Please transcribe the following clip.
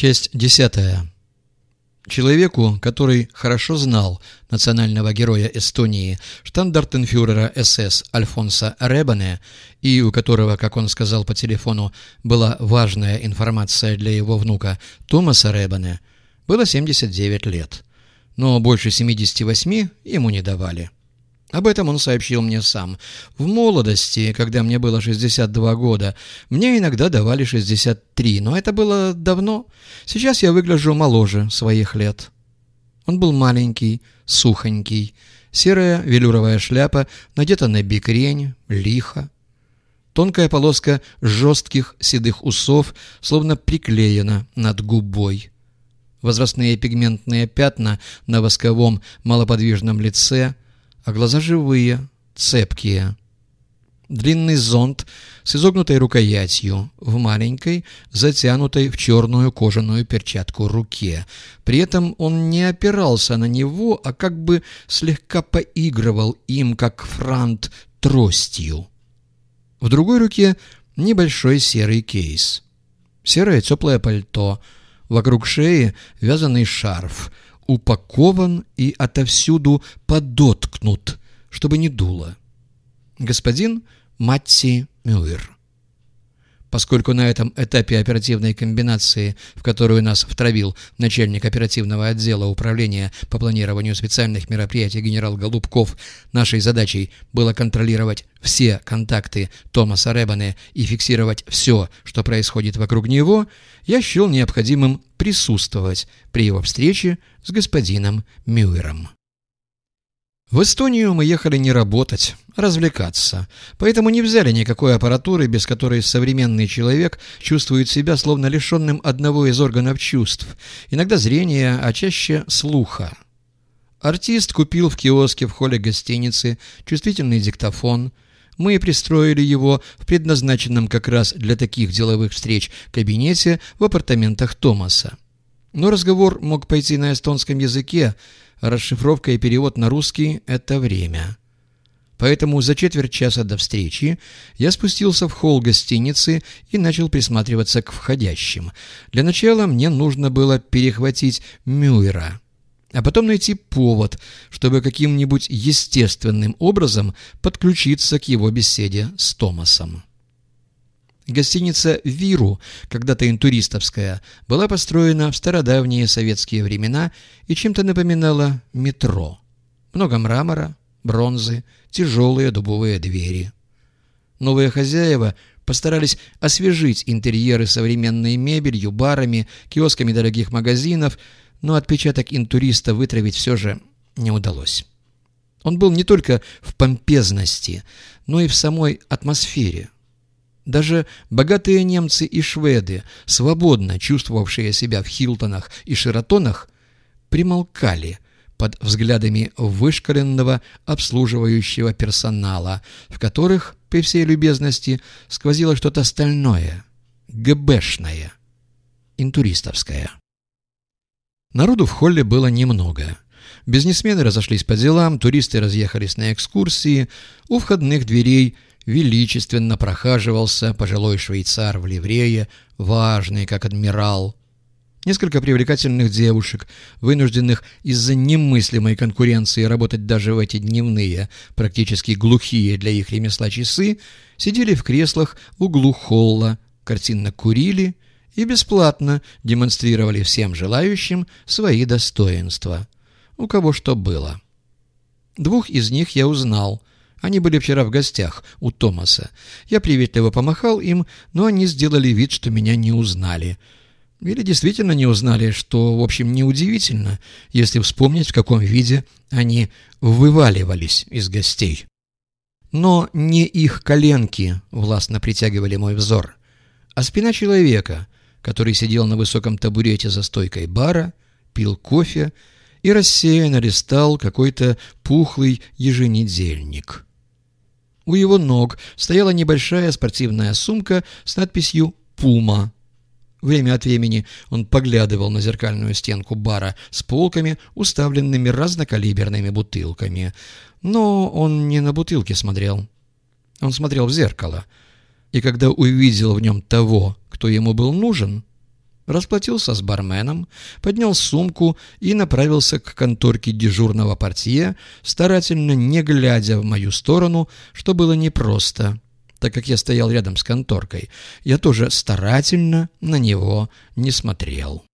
Часть десятая. Человеку, который хорошо знал национального героя Эстонии, штандартенфюрера СС Альфонса Ребане, и у которого, как он сказал по телефону, была важная информация для его внука Томаса Ребане, было 79 лет. Но больше 78 ему не давали. Об этом он сообщил мне сам. В молодости, когда мне было 62 года, мне иногда давали 63, но это было давно. Сейчас я выгляжу моложе своих лет. Он был маленький, сухонький, серая велюровая шляпа надета на бикрень, лихо. Тонкая полоска жестких седых усов словно приклеена над губой. Возрастные пигментные пятна на восковом малоподвижном лице – а глаза живые, цепкие. Длинный зонт с изогнутой рукоятью в маленькой, затянутой в черную кожаную перчатку руке. При этом он не опирался на него, а как бы слегка поигрывал им, как франт, тростью. В другой руке небольшой серый кейс. Серое теплое пальто, вокруг шеи вязаный шарф — упакован и отовсюду подоткнут, чтобы не дуло. Господин Матти Мюир. Поскольку на этом этапе оперативной комбинации, в которую нас втравил начальник оперативного отдела управления по планированию специальных мероприятий генерал Голубков, нашей задачей было контролировать все контакты Томаса Рэббана и фиксировать все, что происходит вокруг него, я счел необходимым присутствовать при его встрече с господином Мюэром. В Эстонию мы ехали не работать, а развлекаться, поэтому не взяли никакой аппаратуры, без которой современный человек чувствует себя словно лишенным одного из органов чувств, иногда зрения, а чаще слуха. Артист купил в киоске в холле гостиницы чувствительный диктофон. Мы пристроили его в предназначенном как раз для таких деловых встреч кабинете в апартаментах Томаса. Но разговор мог пойти на эстонском языке, расшифровка и перевод на русский – это время. Поэтому за четверть часа до встречи я спустился в холл гостиницы и начал присматриваться к входящим. Для начала мне нужно было перехватить Мюйра, а потом найти повод, чтобы каким-нибудь естественным образом подключиться к его беседе с Томасом. Гостиница «Виру», когда-то интуристовская, была построена в стародавние советские времена и чем-то напоминала метро. Много мрамора, бронзы, тяжелые дубовые двери. Новые хозяева постарались освежить интерьеры современной мебелью, барами, киосками дорогих магазинов, но отпечаток интуриста вытравить все же не удалось. Он был не только в помпезности, но и в самой атмосфере – даже богатые немцы и шведы, свободно чувствовавшие себя в Хилтонах и Шератонах, примолкали под взглядами вышкаленного обслуживающего персонала, в которых, при всей любезности, сквозило что-то стальное, ГБшное, интуристовское. Народу в холле было немного. Бизнесмены разошлись по делам, туристы разъехались на экскурсии, у входных дверей – величественно прохаживался пожилой швейцар в ливрее, важный, как адмирал. Несколько привлекательных девушек, вынужденных из-за немыслимой конкуренции работать даже в эти дневные, практически глухие для их ремесла часы, сидели в креслах в углу холла, картинно курили и бесплатно демонстрировали всем желающим свои достоинства. У кого что было. Двух из них я узнал — они были вчера в гостях у Томаса. Я приветливо помахал им, но они сделали вид, что меня не узнали. Или действительно не узнали, что, в общем, неудивительно, если вспомнить, в каком виде они вываливались из гостей. Но не их коленки властно притягивали мой взор, а спина человека, который сидел на высоком табурете за стойкой бара, пил кофе и рассеянно листал какой-то пухлый еженедельник. У его ног стояла небольшая спортивная сумка с надписью «Пума». Время от времени он поглядывал на зеркальную стенку бара с полками, уставленными разнокалиберными бутылками. Но он не на бутылки смотрел. Он смотрел в зеркало. И когда увидел в нем того, кто ему был нужен, расплатился с барменом, поднял сумку и направился к конторке дежурного портье, старательно не глядя в мою сторону, что было непросто, так как я стоял рядом с конторкой. Я тоже старательно на него не смотрел.